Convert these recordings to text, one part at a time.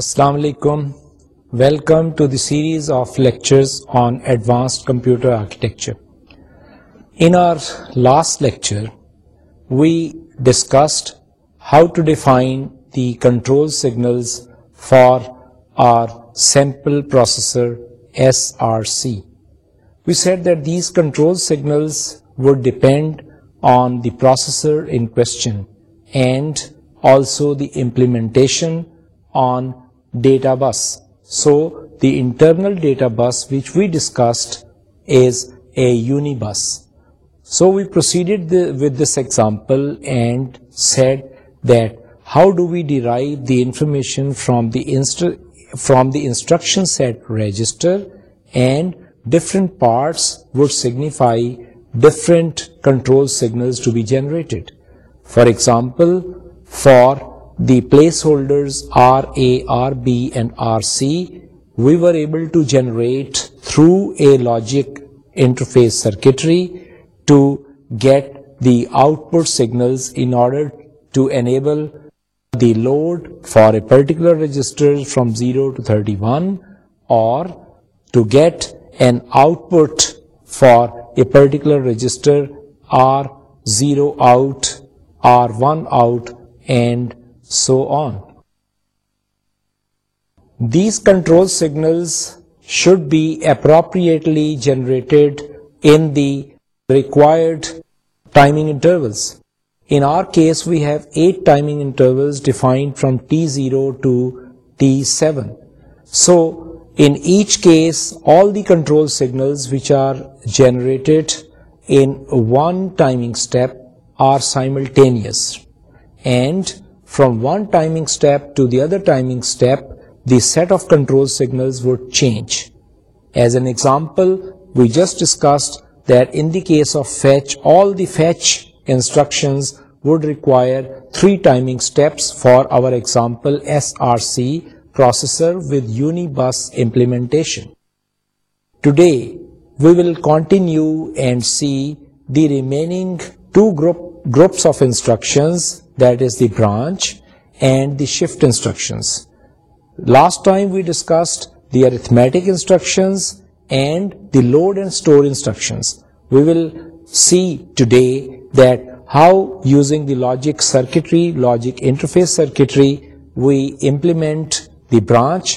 Assalamu alaikum. Welcome to the series of lectures on advanced computer architecture. In our last lecture, we discussed how to define the control signals for our sample processor SRC. We said that these control signals would depend on the processor in question and also the implementation on data bus. So the internal data bus which we discussed is a unibus. So we proceeded with this example and said that how do we derive the information from the instruction set register, and different parts would signify different control signals to be generated. For example, for the placeholders RA, RB and RC we were able to generate through a logic interface circuitry to get the output signals in order to enable the load for a particular register from 0 to 31 or to get an output for a particular register R0 out, R1 out and so on. These control signals should be appropriately generated in the required timing intervals. In our case, we have 8 timing intervals defined from T0 to T7. So, in each case, all the control signals which are generated in one timing step are simultaneous, and from one timing step to the other timing step, the set of control signals would change. As an example, we just discussed that in the case of fetch, all the fetch instructions would require 3 timing steps for our example SRC processor with Unibus implementation. Today, we will continue and see the remaining 2 groups of instructions that is the branch and the shift instructions. Last time we discussed the arithmetic instructions and the load and store instructions. We will see today that how using the logic circuitry, logic interface circuitry, we implement the branch,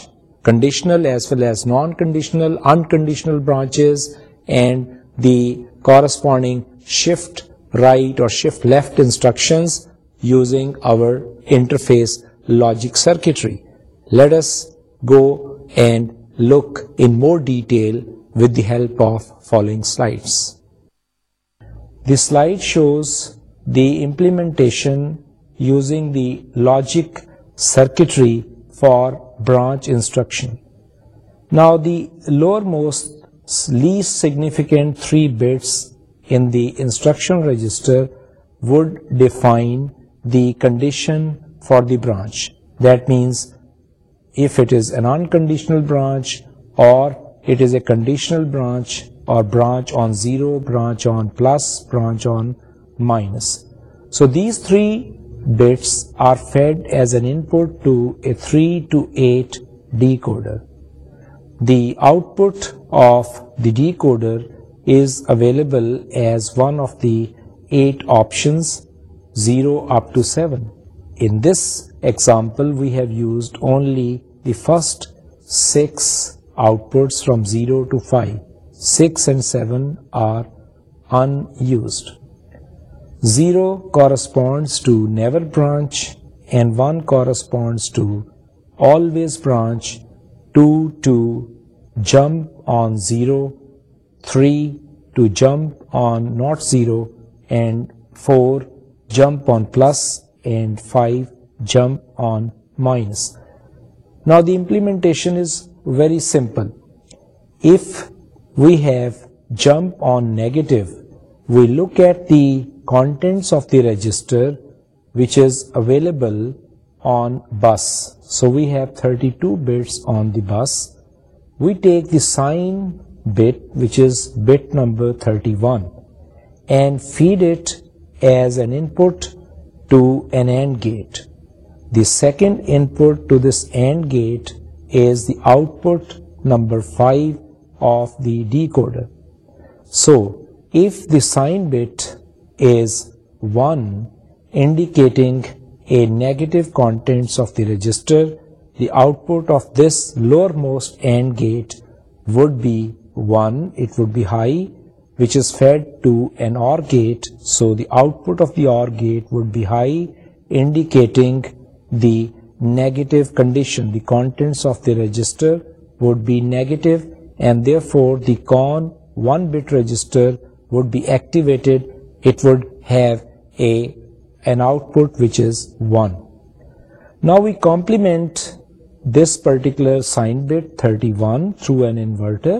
conditional as well as non-conditional, unconditional branches, and the corresponding shift right or shift left instructions using our interface logic circuitry. Let us go and look in more detail with the help of following slides. This slide shows the implementation using the logic circuitry for branch instruction. Now the lowermost least significant 3 bits in the instruction register would define the condition for the branch. That means if it is an unconditional branch, or it is a conditional branch, or branch on 0, branch on plus, branch on minus. So these three bits are fed as an input to a 3 to 8 decoder. The output of the decoder is available as one of the 8 options 0 up to 7. In this example, we have used only the first 6 outputs from 0 to 5. 6 and 7 are unused. 0 corresponds to never branch and 1 corresponds to always branch, 2 to jump on 0, 3 to jump on not 0, and 4 jump on plus jump on minus now the implementation simply jump at this the register was available bus we take the سائنچ bit number thirty one and feed it as an input to an AND gate. The second input to this AND gate is the output number 5 of the decoder. So if the sign bit is 1, indicating a negative contents of the register, the output of this lowermost AND gate would be 1, it would be high, which is fed to an gate so the output of the OR gate we high indicating we activated نا we complement this particular sign bit thirty one through an inverter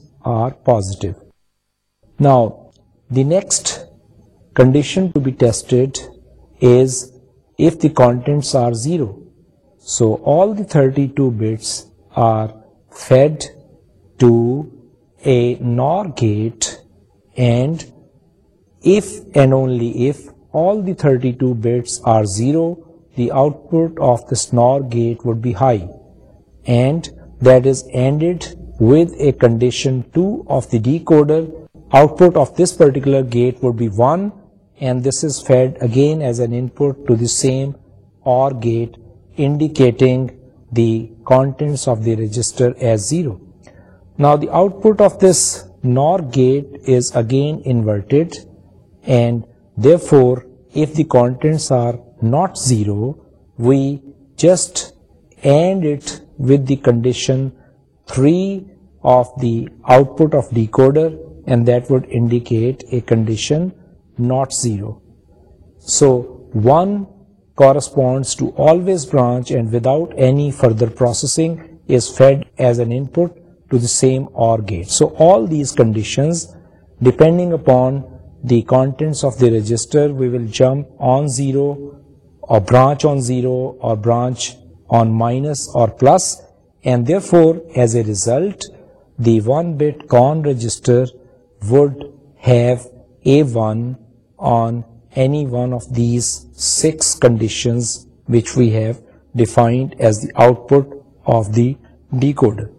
are positive. Now, the next condition to be tested is if the contents are 0. So all the 32 bits are fed to a NOR gate, and if and only if all the 32 bits are 0, the output of this NOR gate would be high, and that is ended with a condition 2 of the decoder, output of this particular gate would be 1, and this is fed again as an input to the same OR gate, indicating the contents of the register as 0. Now the output of this NOR gate is again inverted, and therefore if the contents are not 0, we just AND it with the condition free of the output of decoder, and that would indicate a condition not zero. So 1 corresponds to always branch and without any further processing is fed as an input to the same OR gate. So all these conditions, depending upon the contents of the register, we will jump on 0 or branch on 0 or branch on minus or plus, and therefore, as a result, the 1-bit con register would have A1 on any one of these 6 conditions which we have defined as the output of the decoder.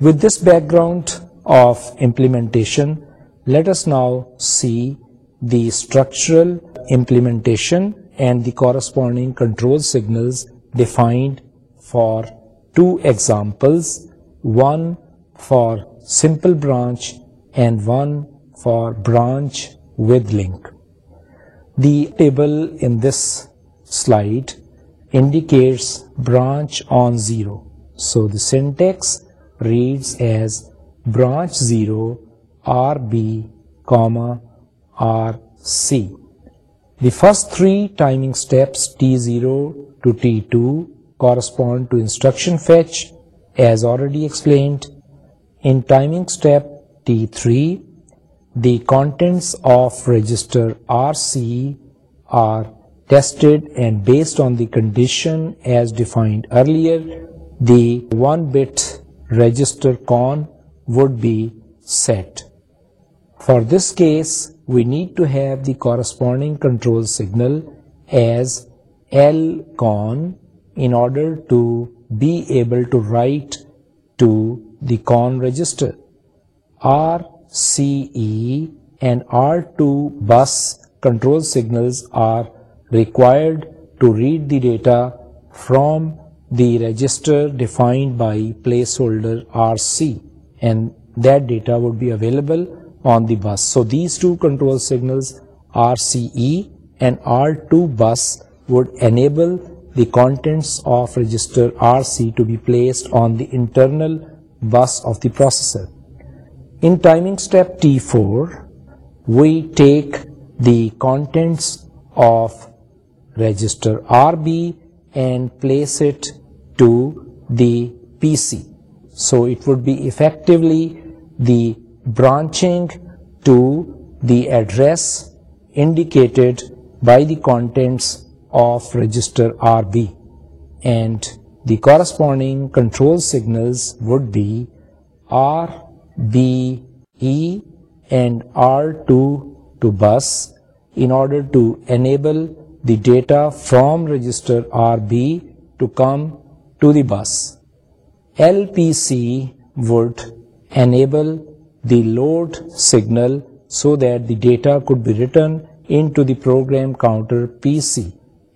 With this background of implementation, let us now see the structural implementation and the corresponding control signals defined for two examples, one for simple branch and one for branch with link. The table in this slide indicates branch on 0. So the syntax reads as branch 0 RB, RC. The first three timing steps T0 to T2 correspond to instruction fetch as already explained. In timing step T3, the contents of register RC are tested, and based on the condition as defined earlier, the 1-bit register con would be set. For this case, we need to have the corresponding control signal as L con in order to be able to write to the CON register. RCE and R2 bus control signals are required to read the data from the register defined by placeholder RC, and that data would be available on the bus. So these two control signals, RCE and R2 bus, would enable the contents of register RC to be placed on the internal bus of the processor. In timing step T4, we take the contents of register RB and place it to the PC. So it would be effectively the branching to the address indicated by the contents of register RB, and the corresponding control signals would be RBE and R2 to bus in order to enable the data from register RB to come to the bus. LPC would enable the load signal so that the data could be written into the program counter PC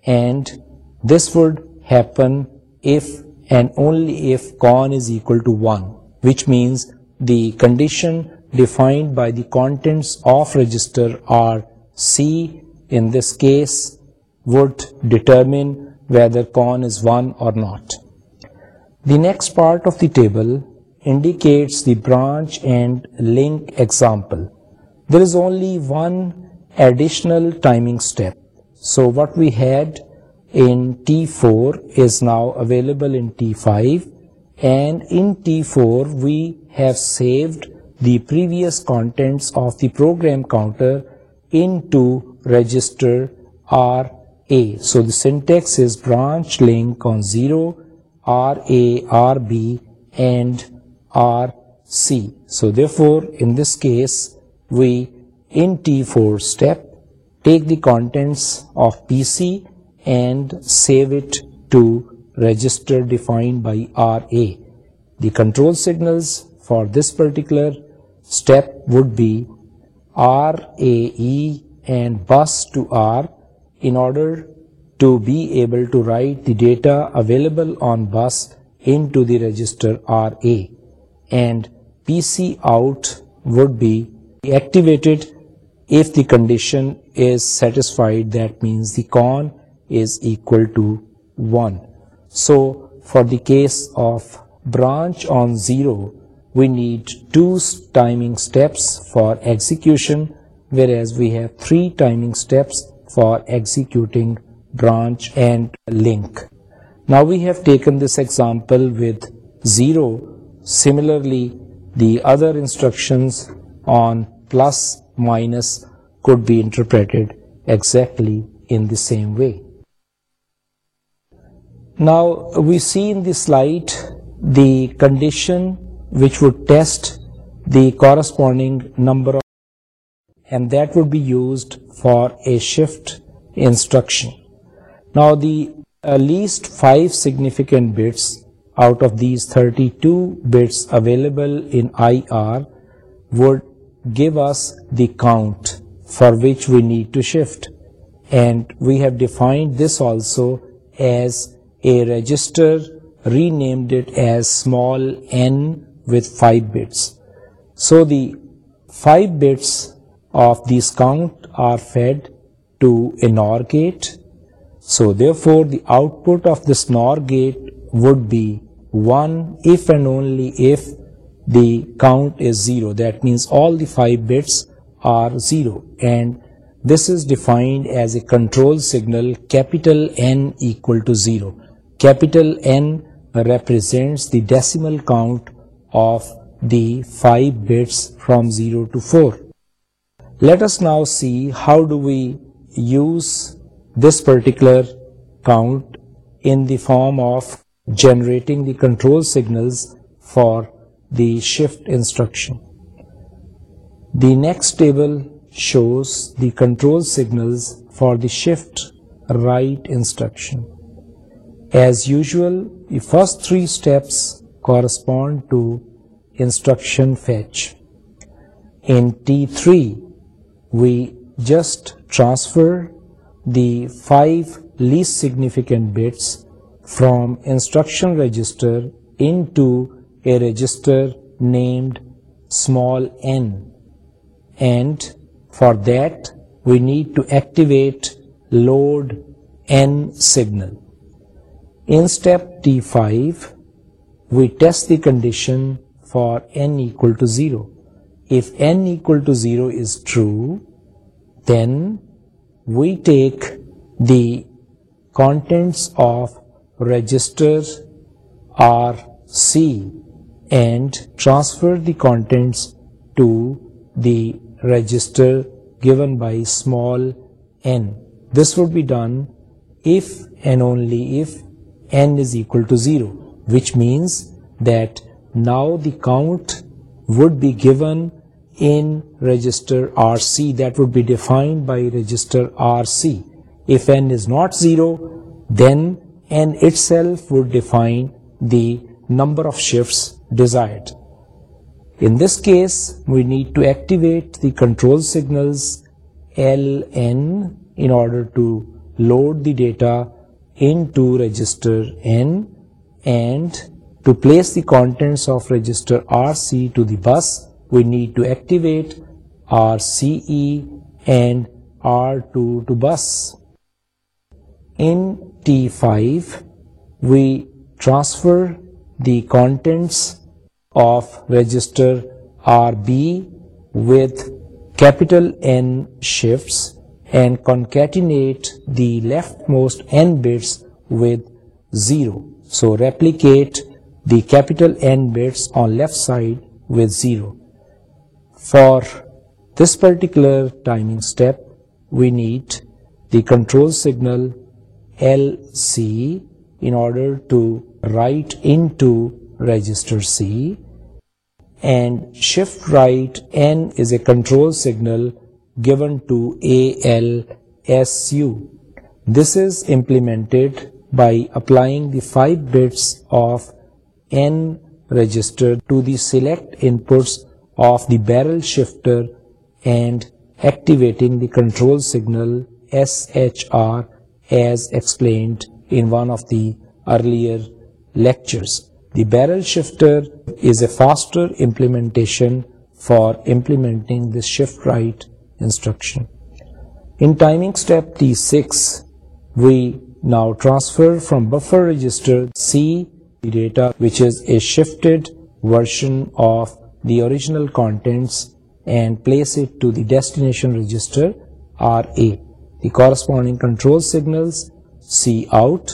and this would happen if and only if con is equal to 1, which means the condition defined by the contents of register or C in this case would determine whether con is 1 or not. The next part of the table indicates the branch and link example. There is only one additional timing step. So what we had in T4 is now available in T5, and in T4 we have saved the previous contents of the program counter into register RA. So the syntax is branch link on 0, RA, RB and RC. So therefore in this case, we in T4 step take the contents signal for this particular to be able data available on bus the register If the condition is satisfied, that means the con is equal to 1. So for the case of branch on 0, we need 2 timing steps for execution, whereas we have 3 timing steps for executing branch and link. Now we have taken this example with 0. Similarly, the other instructions on plus minus could be interpreted exactly in the same way. Now we see in the slide the condition which would test the corresponding number of, and that would be used for a shift instruction. Now the uh, least 5 significant bits out of these 32 bits available in IR would give us the count for which we need to shift. And we have defined this also as a register, renamed it as small n with 5 bits. So the 5 bits of this count are fed to an OR gate. So therefore the output of this NOR gate would be 1 if and only if the count is 0. That means all the 5 bits are 0, and this is defined as a control signal capital N equal to 0. Capital N represents the decimal count of the 5 bits from 0 to 4. Let us now see how do we use this particular count in the form of generating the control signals for the shift instruction. The next table shows the control signals for the shift right instruction. As usual, the first three steps correspond to instruction fetch. In T3, we just transfer the 5 least significant bits from instruction register into a register named small n, and for that we need to activate load n signal. In step T5, we test the condition for n equal to 0. If n equal to 0 is true, then we take the contents of register RC and transfer the contents to the register given by small n. This would be done if and only if n is equal to 0, which means that now the count would be given in register RC, that would be defined by register RC. If n is not 0, then n itself would define the number of shifts desired. In this case, we need to activate the control signals LN in order to load the data into register N and to place the contents of register RC to the bus, we need to activate RCE and R2 to bus. In T5, we transfer the contents of register RB with capital N shifts and concatenate the leftmost N bits with 0. So replicate the capital N bits on left side with 0. For this particular timing step, we need the control signal LC in order to write into register C and shift right N is a control signal given to ALSU. This is implemented by applying the 5 bits of N register to the select inputs of the barrel shifter and activating the control signal SHR as explained in one of the earlier lectures. Barrel shifter is a implementation for original contents place the destination register R A corresponding control signal C out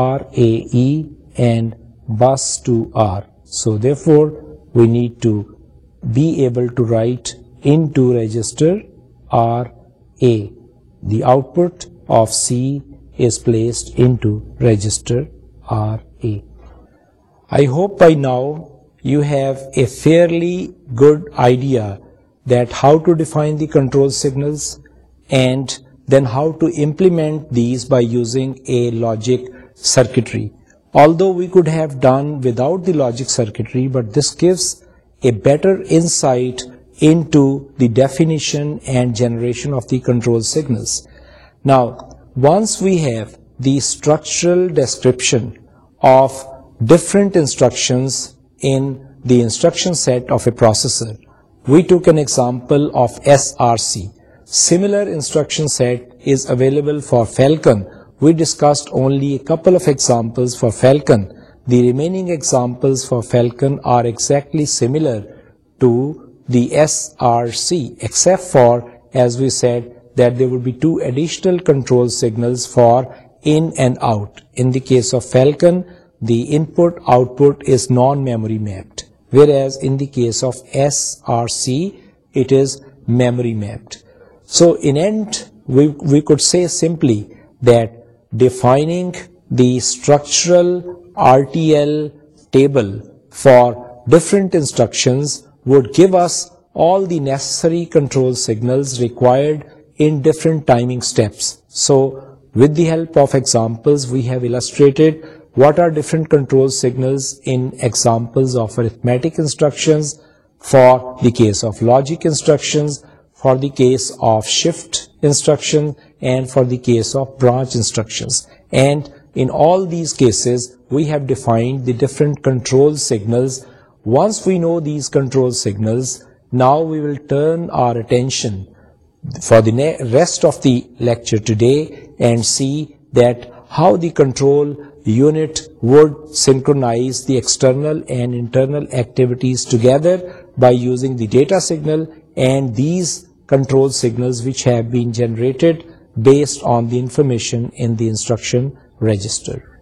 R A and bus to R. So therefore, we need to be able to write into register RA. The output of C is placed into register RA. I hope by now you have a fairly good idea that how to define the control signals and then how to implement these by using a logic circuitry. Although we could have done without the logic circuitry, but this gives a better insight into the definition and generation of the control signals. Now, once we have the structural description of different instructions in the instruction set of a processor, we took an example of SRC. Similar instruction set is available for Falcon, we discussed only a couple of examples for falcon. The remaining examples for falcon are exactly similar to the SRC, except for, as we said, that there would be two additional control signals for in and out. In the case of falcon, the input output is non-memory mapped, whereas in the case of SRC, it is memory mapped. So in end, we could say simply that defining the structural RTL table for different instructions would give us all the necessary control signals required in different timing steps. So with the help of examples, we have illustrated what are different control signals in examples of arithmetic instructions, for the case of logic instructions, for the case of shift instruction and for the case of branch instructions. And in all these cases, we have defined the different control signals. Once we know these control signals, now we will turn our attention for the rest of the lecture today and see that how the control unit would synchronize the external and internal activities together by using the data signal, and these control signals which have been generated based on the information in the instruction register.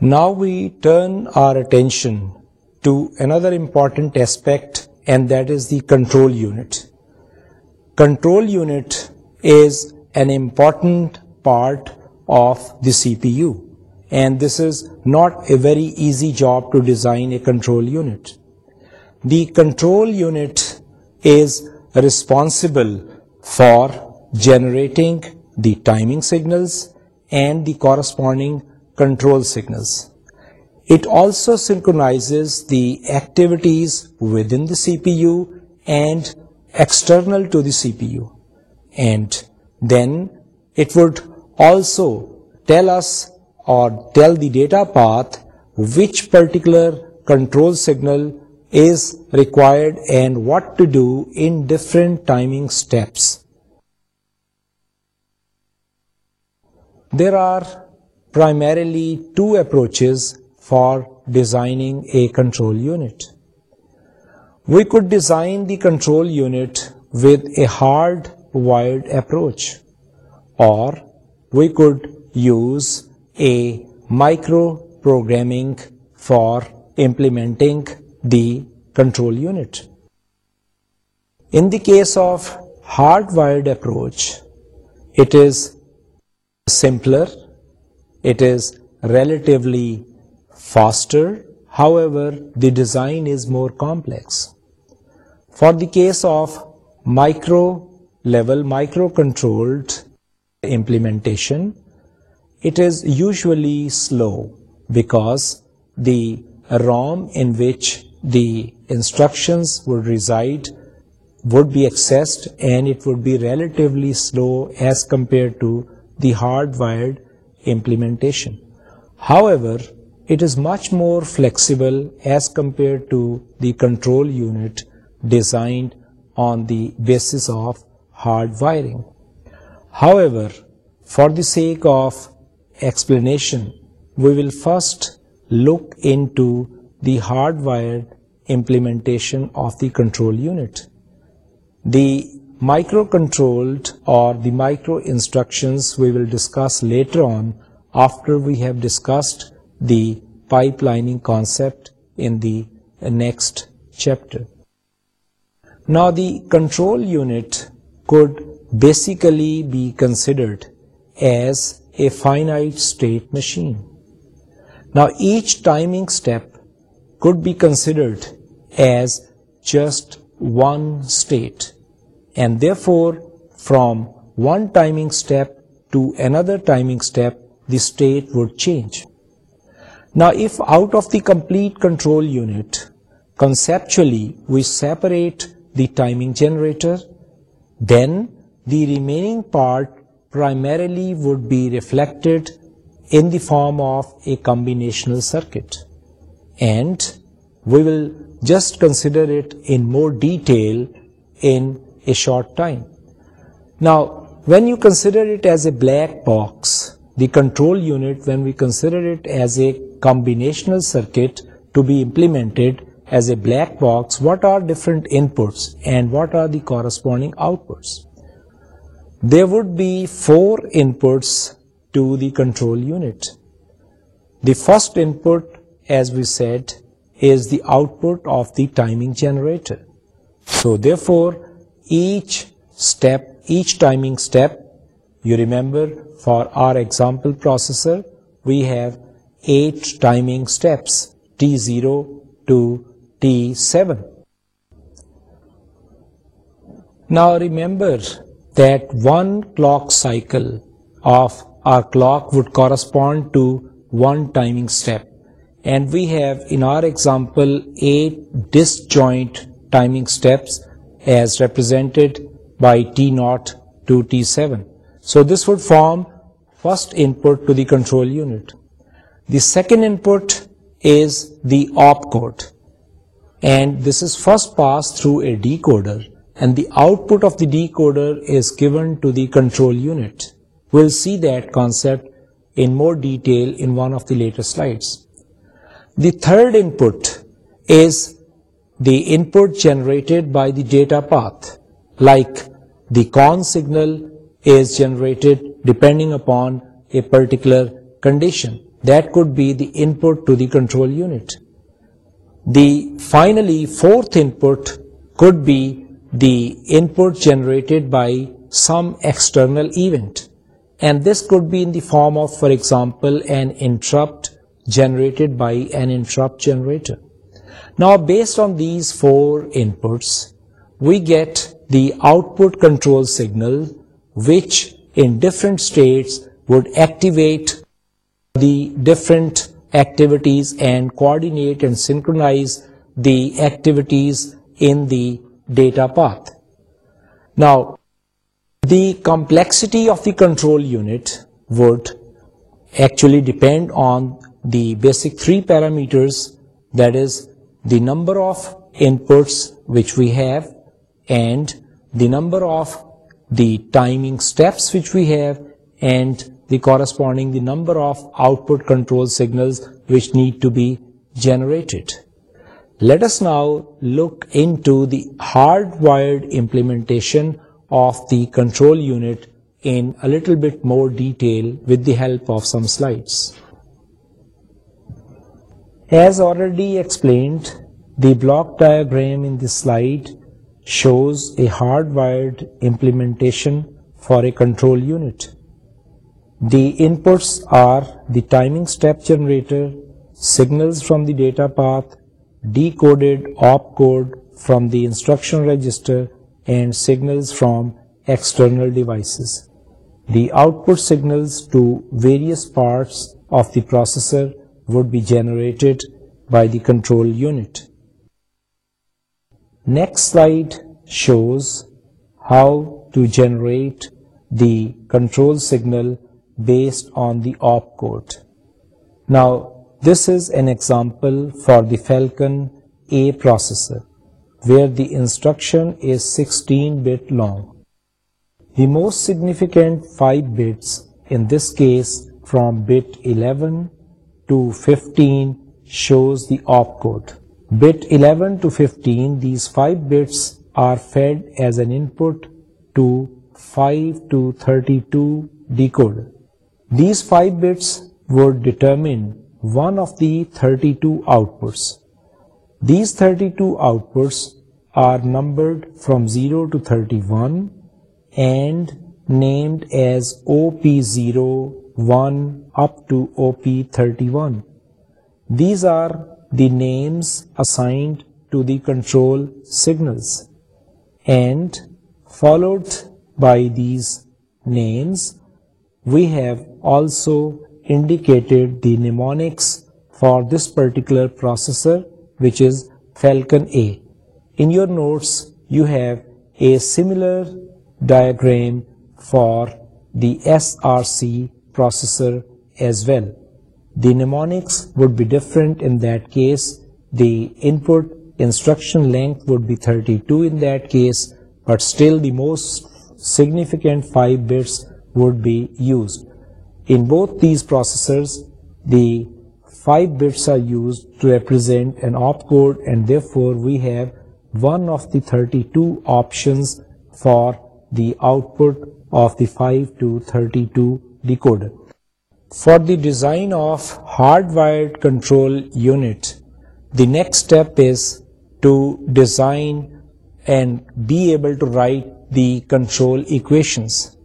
Now we turn our attention to another important aspect, and that is the control unit. Control unit is an important part of the CPU, and this is not a very easy job to design a control unit. The control unit is responsible for generating the timing signals and the corresponding control signals. It also synchronizes the activities within the CPU and external to the CPU. And then it would also tell us or tell the data path which particular control signal is required and what to do in different timing steps. There are primarily two approaches for designing a control unit. We could design the control unit with a hard-wired approach, or we could use a micro-programming for implementing the control unit. In the case of hardwired approach, it is simpler, it is relatively faster, however the design is more complex. For the case of micro-level, micro-controlled implementation, it is usually slow because the ROM in which the instructions would reside, would be accessed, and it would be relatively slow as compared to the hardwired implementation. However, it is much more flexible as compared to the control unit designed on the basis of hard wiring. However, for the sake of explanation, we will first look into the hardwired implementation of the control unit. The microcontrolled or the micro instructions we will discuss later on after we have discussed the pipelining concept in the next chapter. Now the control unit could basically be considered as a finite state machine. Now each timing step could be considered as just one state, and therefore from one timing step to another timing step the state would change. Now if out of the complete control unit conceptually we separate the timing generator, then the remaining part primarily would be reflected in the form of a combinational circuit and we will just consider it in more detail in a short time. Now, when you consider it as a black box, the control unit, when we consider it as a combinational circuit to be implemented as a black box, what are different inputs and what are the corresponding outputs? There would be 4 inputs to the control unit. The first input as we said, is the output of the timing generator. So therefore, each timing step, you remember for our example processor, we have 8 timing steps, T0 to T7. Now remember that 1 clock cycle of our clock would correspond to 1 timing step. And we have example at this جو second is the opcode and this is first pass through a decoder and the output of decoder is given to the control The third input is the input generated by the data path, like the con signal is generated depending upon a particular condition. That could be the input to the control unit. The finally fourth input could be the input generated by some external event, and this could be in the form of, for example, an interrupt generated by an interrupt generator. Now, based on these four inputs, we get the output control signal, which in different states would activate the different activities and coordinate and synchronize the activities in the data path. Now, the complexity of the control unit would actually depend on the basic three parameters, that is the number of inputs which we have and the number of the timing steps which we have and the corresponding the number of output control signals which need to be generated. Let us now look into the hardwired implementation of the control unit in a little bit more detail with the help of some slides. As already explained, the block diagram in this slide shows a hardwired implementation for a control unit. The inputs are the timing step generator, signals from the data path, decoded opcode from the instruction register, and signals from external devices. The output signals to various parts of the processor would be generated by the control unit. Next slide shows how to generate the control signal based on the opcode. Now, this is an example for the Falcon A processor, where the instruction is 16-bit long. The most significant 5 bits in this case from bit 11 to fifteen shows the opcode thirty two outputs thirty two outputs are numbered from zero to thirty one and named as O P zero 1 up to OP31. These are the names assigned to the control signals, and followed by these names we have also indicated the mnemonics for this particular processor, which is Falcon A. In your notes you have a similar diagram for the SRC processor as well. The mnemonics would be different in that case. The input instruction length would be 32 in that case, but still the most significant 5 bits would be used. In both these processors, the 5 bits are used to represent an opcode, and therefore we have one of the 32 options for the output of the 5 to 32 decoder. For the design of hardwired control unit, the next step is to design and be able to write the control equations.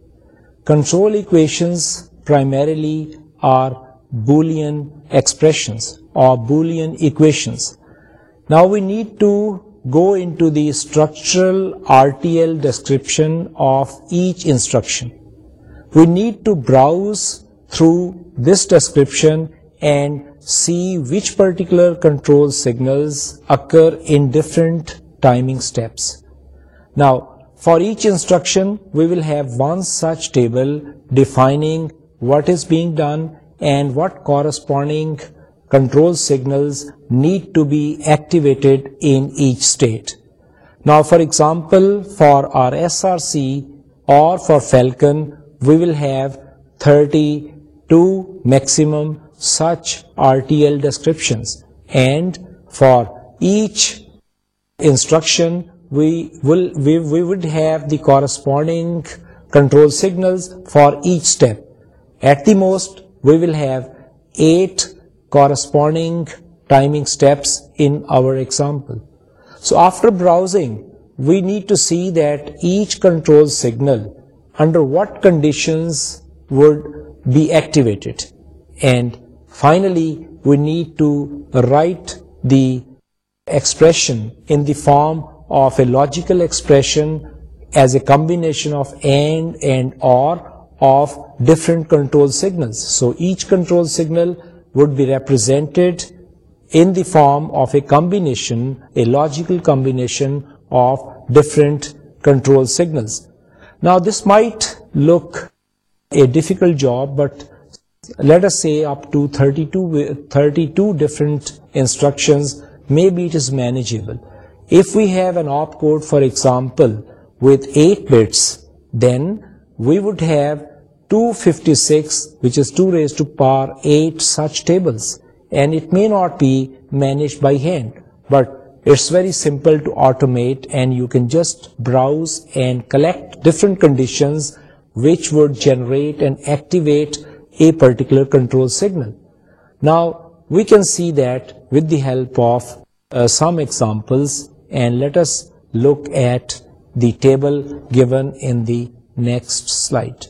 Control equations primarily are Boolean expressions or Boolean equations. Now we need to go into the structural RTL description of each instruction. We need to browse through this description and see which particular control signals occur in different timing steps. Now, for each instruction, we will have one such table defining what is being done and what corresponding control signals need to be activated in each state. Now, for example, for our SRC or for Falcon, we will have 32 maximum such RTL descriptions, and for each instruction we would have the corresponding control signals for each step. At the most, we will have 8 corresponding timing steps in our example. So after browsing, we need to see that each control signal under what conditions would be activated. And finally, we need to write the expression in the form of a logical expression as a combination of and or of different control signals. So each control signal would be represented in the form of a combination, a logical combination of different control signals. Now this might look a difficult job, but let us say up to 32 different instructions, maybe it is manageable. If we have an opcode, for example, with 8 bits, then we would have 256, which is 2 raised to power 8 such tables, and it may not be managed by hand, but it's very simple to automate, and you can just browse and collect different conditions which would generate and activate a particular control signal. Now we can see that with the help of uh, some examples, and let us look at the table given in the next slide.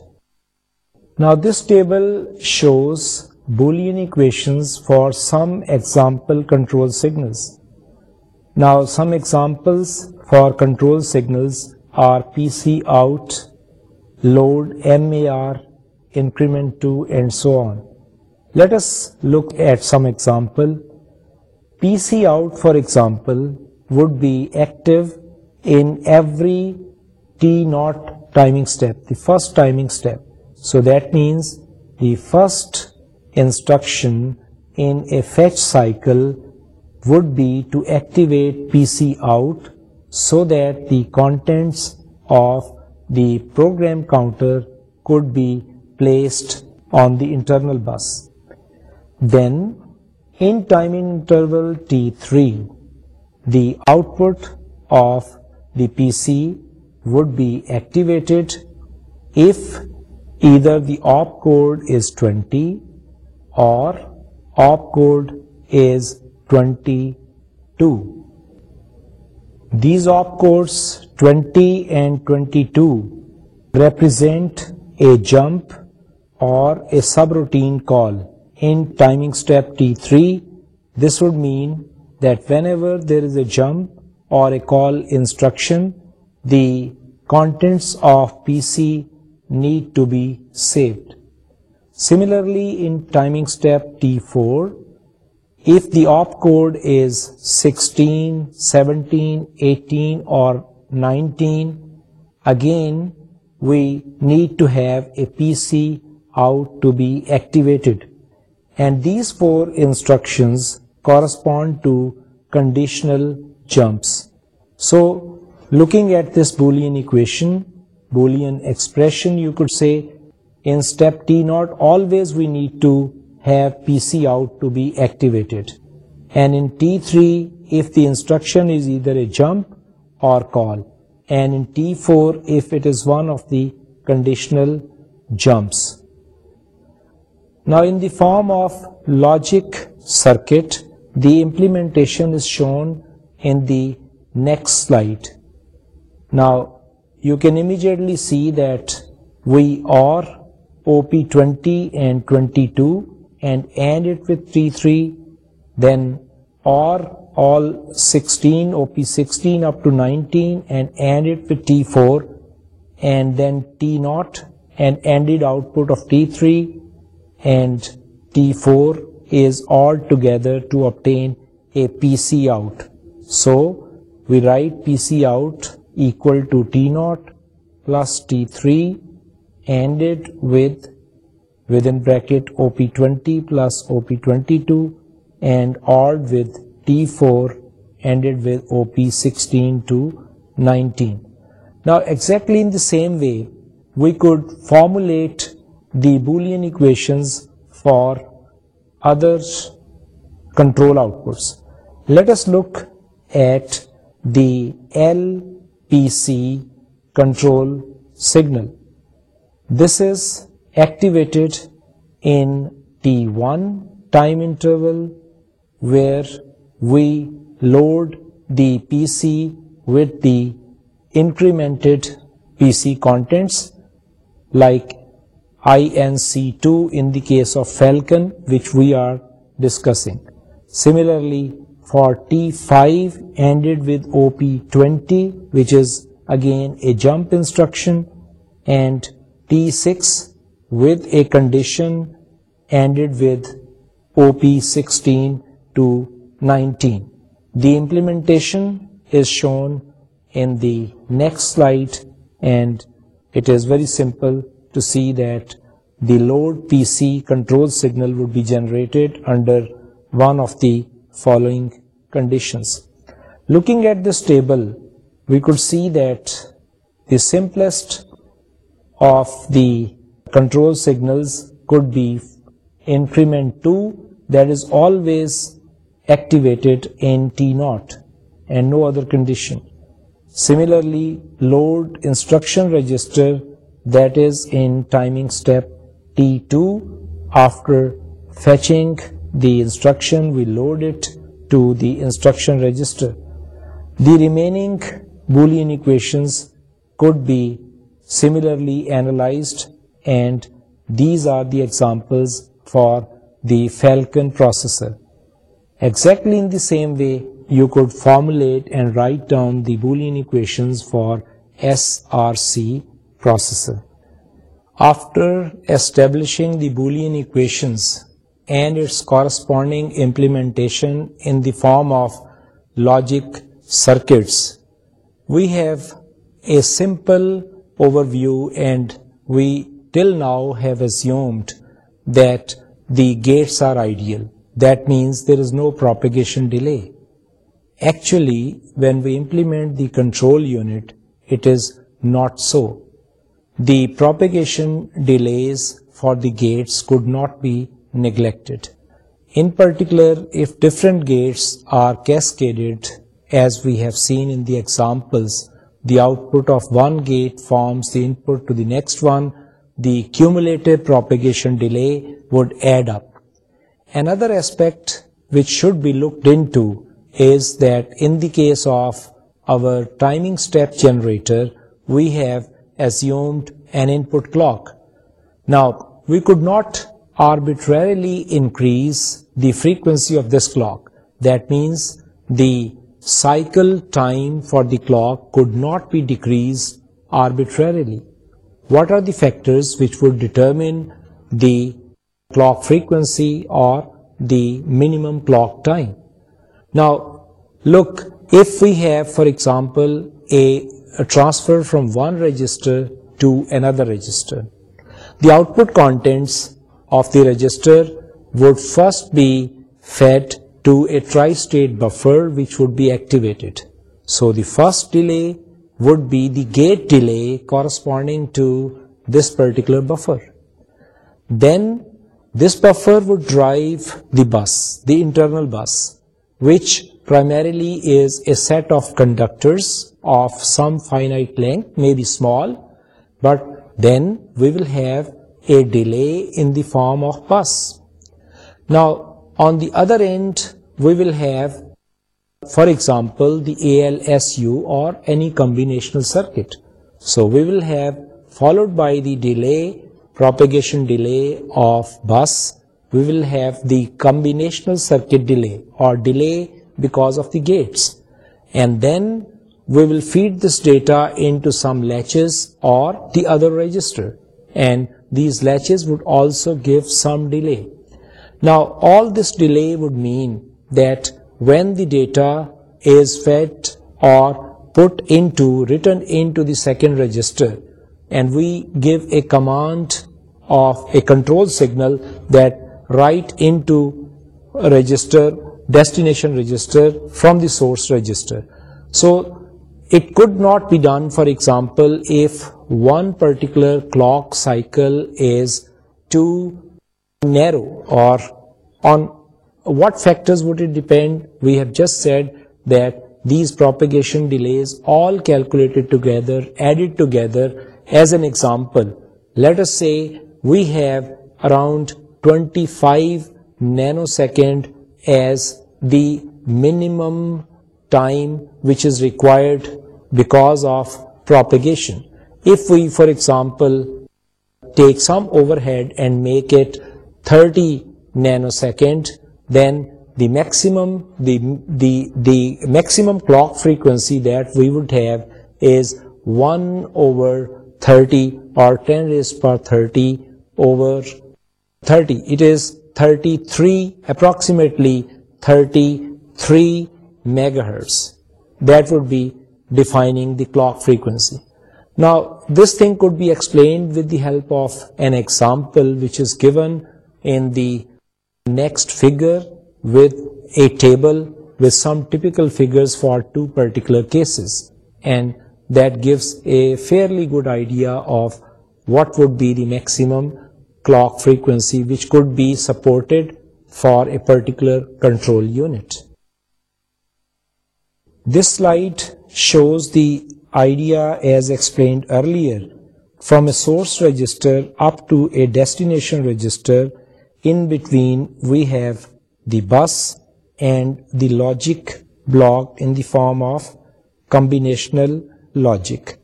Now this table shows Boolean equations for some example control signals. Now some examples for control signals are PC out, load, MAR, increment to, and so on. Let us look at some example. PC out, for example, would be active in every T0 timing step, the first timing step. So that means the first instruction in a fetch cycle would be to activate PC out so that the contents of the program counter could be placed on the internal bus. Then in time interval T3, the output of the PC would be activated if either the opcode is 20 or opcode is 22. These opcodes 20 and 22 represent a jump or a subroutine call in timing step T3. This would mean that whenever there is a jump or a call instruction, the contents of PC need to be saved. Similarly, in timing step T4, if the opcode is 16, 17, 18 or 19, again we need to have a PC out to be activated. And these four instructions correspond to conditional jumps. So looking at this Boolean equation, Boolean expression you could say, in step T0 always we need to instruction is either a jump or conditional jumps now in form of logic circuit the implementation is shown in the next slide now you can immediately see the اور P C out so we write P C out equal to T naught plus T three with within bracket OP20 plus OP22 and ORed with T4 ended with OP16 to 19. Now exactly in the same way we could formulate the Boolean equations for other control outputs. Let us look at the LPC control signal. This is activated in T1 time interval, where we load the PC with the incremented PC contents like INC2 in the case of Falcon, which we are discussing. Similarly, for T5 ended with OP20, which is again a jump instruction, and T6 with a condition ended with OP 16 to 19. The implementation is shown in the next slide, and it is very simple to see that the load PC control signal would be generated under one of the following conditions. Looking at this table, we could see that the simplest of the Control signals could be increment 2 that is always activated in T0 and no other condition. Similarly, load instruction register that is in timing step T2. After fetching the instruction, we load it to the instruction register. The remaining Boolean equations could be similarly analyzed and these are the examples for the Falcon processor. Exactly in the same way, you could formulate and write down the Boolean equations for SRC processor. After establishing the Boolean equations and its corresponding implementation in the form of logic circuits, we have a simple overview and we NAND gate are ideals there is no propagation delay per gates could not be neglected in particular as we have seen the example the output of one gate forms one the cumulative propagation delay would add up. Another aspect which should be looked into is that in the case of our timing step generator, we have assumed an input clock. Now, we could not arbitrarily increase the frequency of this clock. That means the cycle time for the clock could not be decreased arbitrarily. What are the factors which would determine the clock frequency or the minimum clock time? Now look, if we have, for example, a transfer from one register to another register, the output contents of the register would first be fed to a tri-state buffer which would be activated. So the first delay would be the gate delay corresponding to this particular buffer. Then this buffer would drive the bus, the internal bus, which primarily is a set of conductors of some finite length, maybe small, but then we will have a delay in the form of bus. Now on the other end, we will have for example the L S U or circuit so we will have followed by the gates and then we will feed this latches would also give some delay نا all this delay mean that when the data is fed or returned into the second register, and we give a command of a control signal that write into a register, destination register from the source register. So it could not be done, for example, if one particular clock cycle is too narrow or on what factors would it depend? We have just said that these propagation delays all calculated together, added together. As an example, let us say we have around 25 nanosecond as the minimum time which is required because of propagation. If we, for example, take some overhead and make it 30 nanosecond, then the maximum clock frequency that we would have is 1 over 30 or 10 raised power 30 over 30. It is 33, approximately 33 megahertz. That would be defining the clock frequency. Now, this thing could be explained with the help of an example which is given in the next figure with a table with some typical figures for two particular cases, and that gives a fairly good idea of what would be the maximum clock frequency which could be supported for a particular control unit. This slide shows the idea as explained earlier. From a source register up to a destination register, in between, we have the bus and the logic block in the form of combinational logic.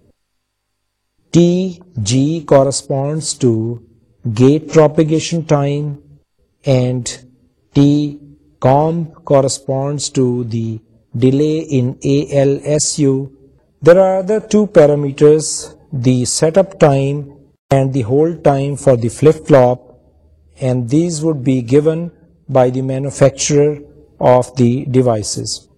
TG corresponds to gate propagation time and Tcomp corresponds to the delay in ALSU. There are other two parameters, the setup time and the hold time for the flip-flop, and these would be given by the manufacturer of the devices.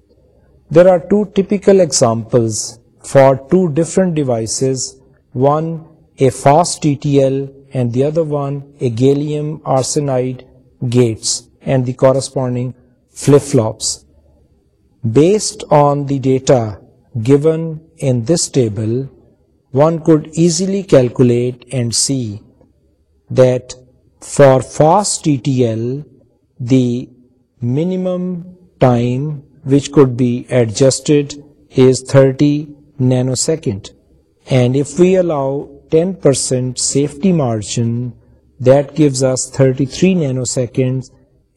There are two typical examples for two different devices, one a fast TTL and the other one a gallium arsenide gates and the corresponding flip-flops. Based on the data given in this table, one could easily calculate and see that for fast ETL, the minimum time which could be adjusted is 30 nanosecond. And if we allow 10% safety margin, that gives us 33 nanoseconds,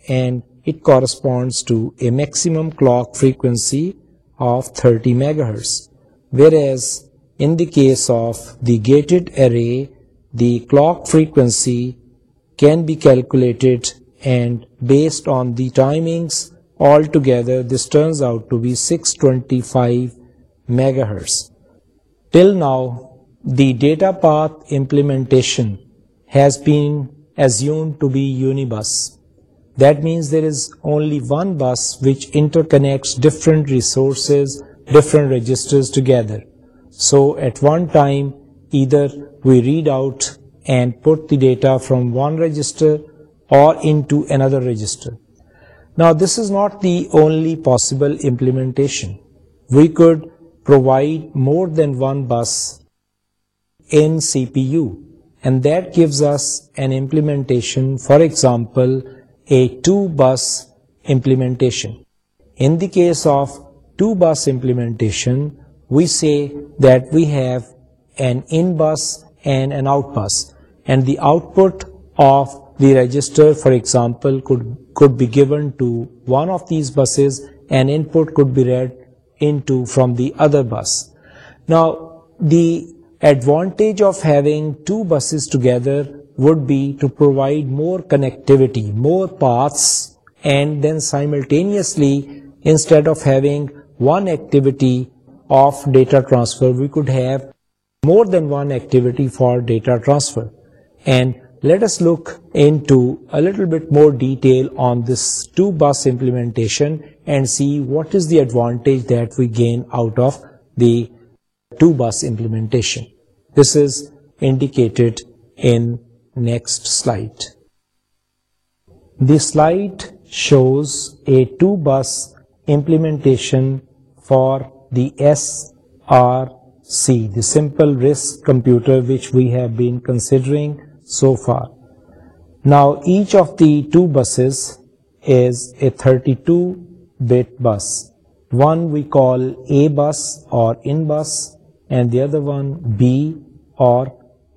and it corresponds to a maximum clock frequency of 30 megahertz. Whereas in the case of the gated array, the clock frequency can be calculated, and based on the timings altogether this turns out to be 625 megahertz. Till now the data path implementation has been assumed to be unibus. That means there is only one bus which interconnects different resources, different registers together. So at one time either we read out and put the data from one register or into another register. Now, this is not the only possible implementation. We could provide more than one bus in CPU, and that gives us an implementation, for example, a 2-bus implementation. In the case of 2-bus implementation, we say that we have an in bus and an out bus and the output of the register, for example, could be given to one of these buses, and input could be read into from the other bus. Now, the advantage of having two buses together would be to provide more connectivity, more paths, and then simultaneously, instead of having one activity of data transfer, we could have more than one activity for data transfer. And let us look into a little bit more detail on this two bus implementation and see what is the advantage that we gain out of the two bus implementation. This is indicated in next slide. The slide shows a two bus implementation for the SRC, the simple RISC computer, which we have been considering so far. Now each of the two buses is a 32-bit bus. One we call A bus or in bus, and the other one B or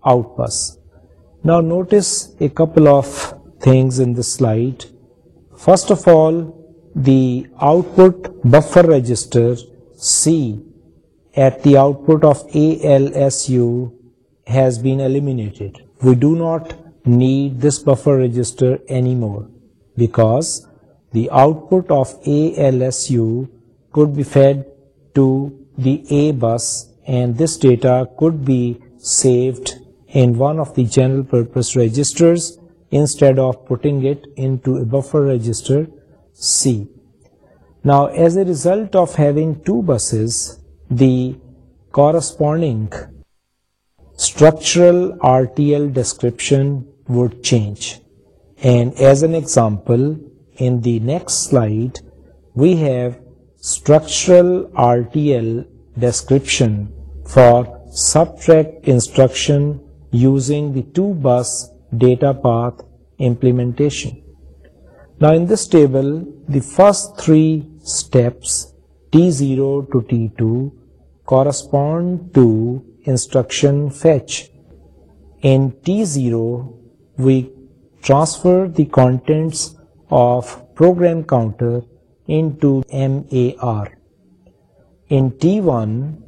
out bus. Now notice a couple of things in the slide. First of all, the output buffer register C at the output of ALSU has been eliminated. We do not need this buffer register anymore because the output of ALSU could be fed to the A bus, and this data could be saved in one of the general purpose registers instead of putting it into a buffer register C. Now, as a result of having two buses, the corresponding structural RTL description would change. And as an example, in the next slide, we have structural RTL description for subtract instruction using the 2-bus data path implementation. Now in this table, the first 3 steps T0 to T2 correspond to instruction fetch. In T0, we transfer the contents of program counter into MAR. In T1,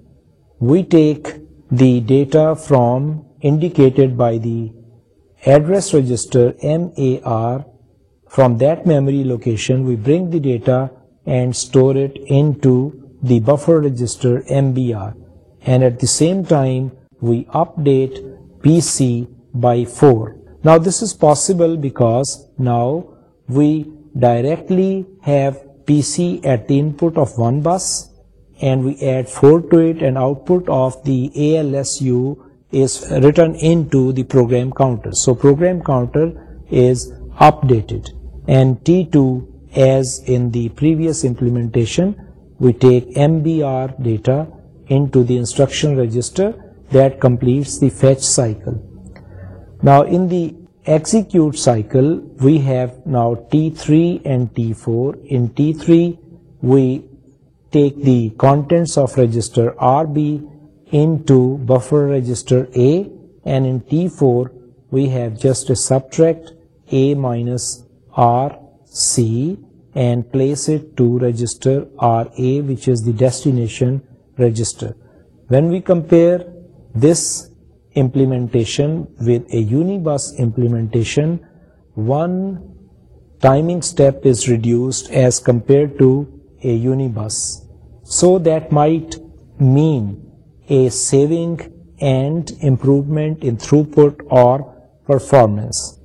we take the data from indicated by the address register MAR. From that memory location, we bring the data and store it into the buffer register MBR and at the same time we update PC by 4. Now this is possible because now we directly have PC at the input of one bus and we add 4 to it, and output of the ALSU is written into the program counter. So program counter is updated, and T2, as in the previous implementation, we take MBR data instruction رجسٹرجسٹرسٹ subtract A minus R C and place the destination register. When we compare this implementation with a Unibus implementation, one timing step is reduced as compared to a Unibus. So that might mean a saving and improvement in throughput or performance.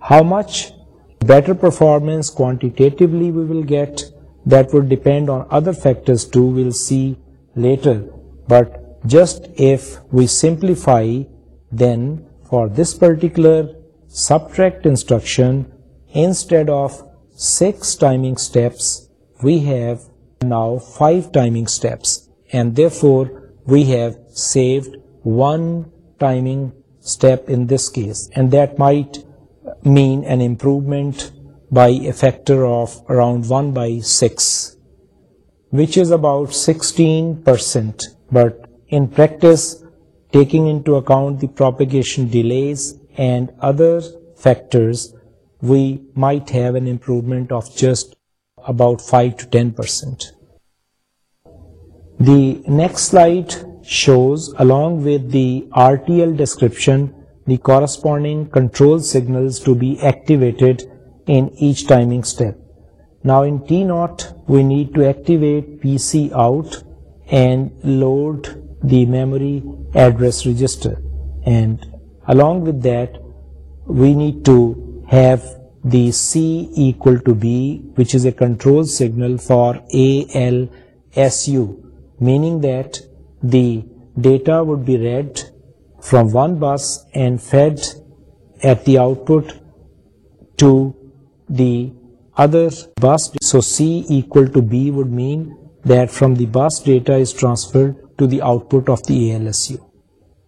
How much better performance quantitatively we will get, that would depend on other factors too. We'll see later, but just if we simplify, then for this particular subtract instruction, instead of 6 timing steps, we have now 5 timing steps, and therefore we have saved 1 timing step in this case, and that might mean an improvement by a factor of around 1/6 which is about 16%, but in practice, taking into account the propagation delays and other factors, we might have an improvement of just about 5 to 10%. The next slide shows, along with the RTL description, the corresponding control signals to be activated in each timing step. Now in T0 we need to activate PC out and load the memory address register, and along with that we need to have the C equal to B, which is a control signal for ALSU, meaning that the data would be read from one bus and fed at the output to the Others bus, so C equal to B would mean that from the bus data is transferred to the output of the ALSU.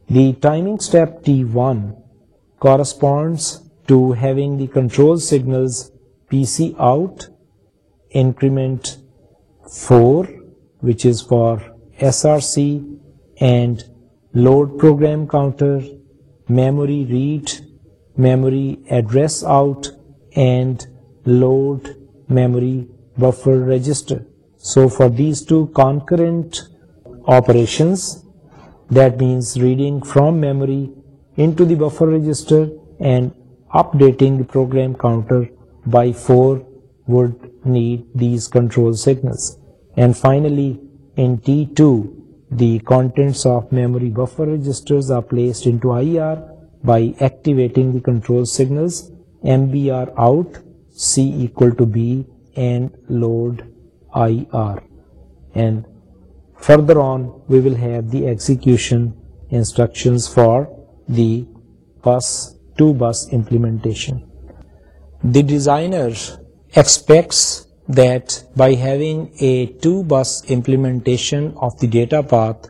The timing step T1 corresponds to having the control signals PC out, increment 4, which is for SRC, and load program counter, memory read, memory address out, and load, memory, buffer, register. So for these two concurrent operations, that means reading from memory into the buffer register and updating the program counter by 4 would need these control signals. And finally, in T2, the contents of memory buffer registers are placed into IR by activating the control signals MBR out C equal to B and load IR, and further on we will have the execution instructions for the bus-to-bus implementation. The designer expects that by having a two-bus implementation of the data path,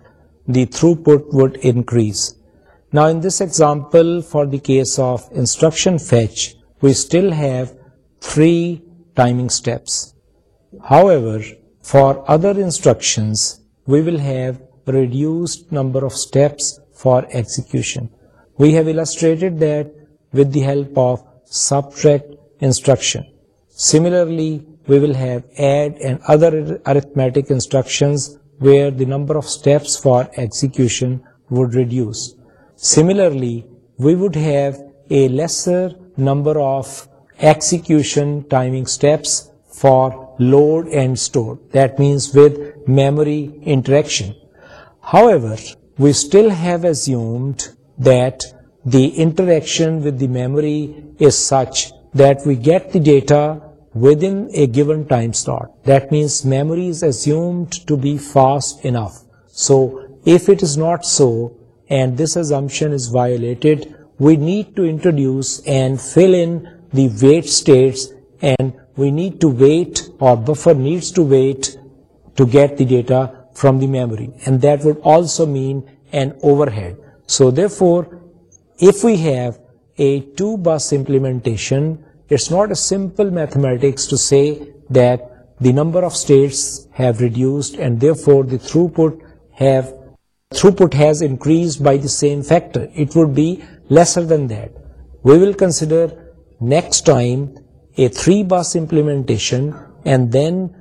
the throughput would increase. Now in this example, for the case of instruction fetch, we still have 3 timing steps. However, for other instructions, we will have a reduced number of steps for execution. We have illustrated that with the help of subtract instruction. Similarly, we will have add and other arithmetic instructions where the number of steps for execution would reduce. Similarly, we would have a lesser number of execution timing steps for load and store. That means with memory interaction. However, we still have assumed that the interaction with the memory is such that we get the data within a given time slot. That means memory is assumed to be fast enough. So if it is not so, and this assumption is violated, we need to introduce and fill in the wait states, and we need to wait, or buffer needs to wait to get the data from the memory, and that would also mean an overhead. So therefore, if we have a two-bus implementation, it's not a simple mathematics to say that the number of states have reduced and therefore the throughput has increased by the same factor. It would be lesser than that. We will consider next time a 3-bus implementation, and then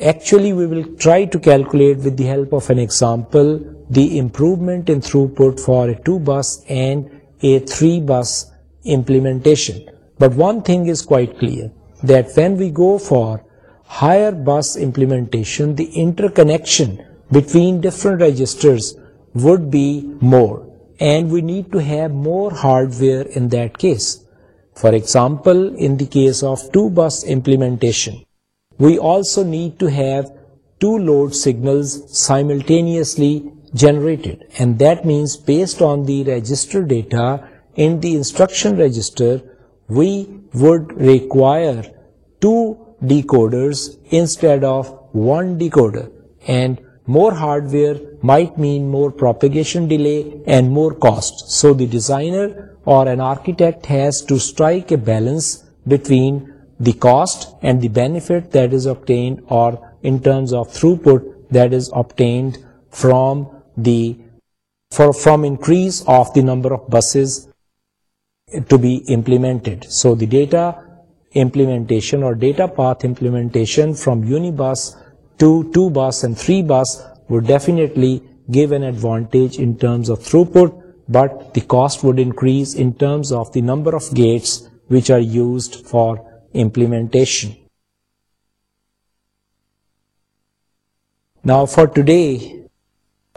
actually we will try to calculate with the help of an example the improvement in throughput for a 2-bus and a 3-bus implementation. But one thing is quite clear, that when we go for higher bus implementation, the interconnection between different registers would be more, and we need to have more hardware in that case. For example, in the case of 2-bus implementation, we also need to have 2 load signals simultaneously generated, and that means based on the register data in the instruction register, we would require 2 decoders instead of 1 decoder, and more hard more propagation delay and more کا designer اور data path implement from unibus 2 bus and 3 bus would definitely give an advantage in terms of throughput, but the cost would increase in terms of the number of gates which are used for implementation. Now for today,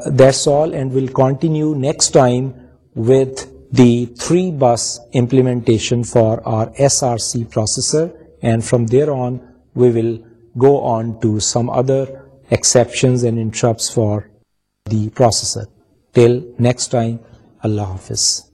that's all, and we'll continue next time with the 3-bus implementation for our SRC processor, and from there on we will go on to some other exceptions and interrupts for the processor till next time اللہ حافظ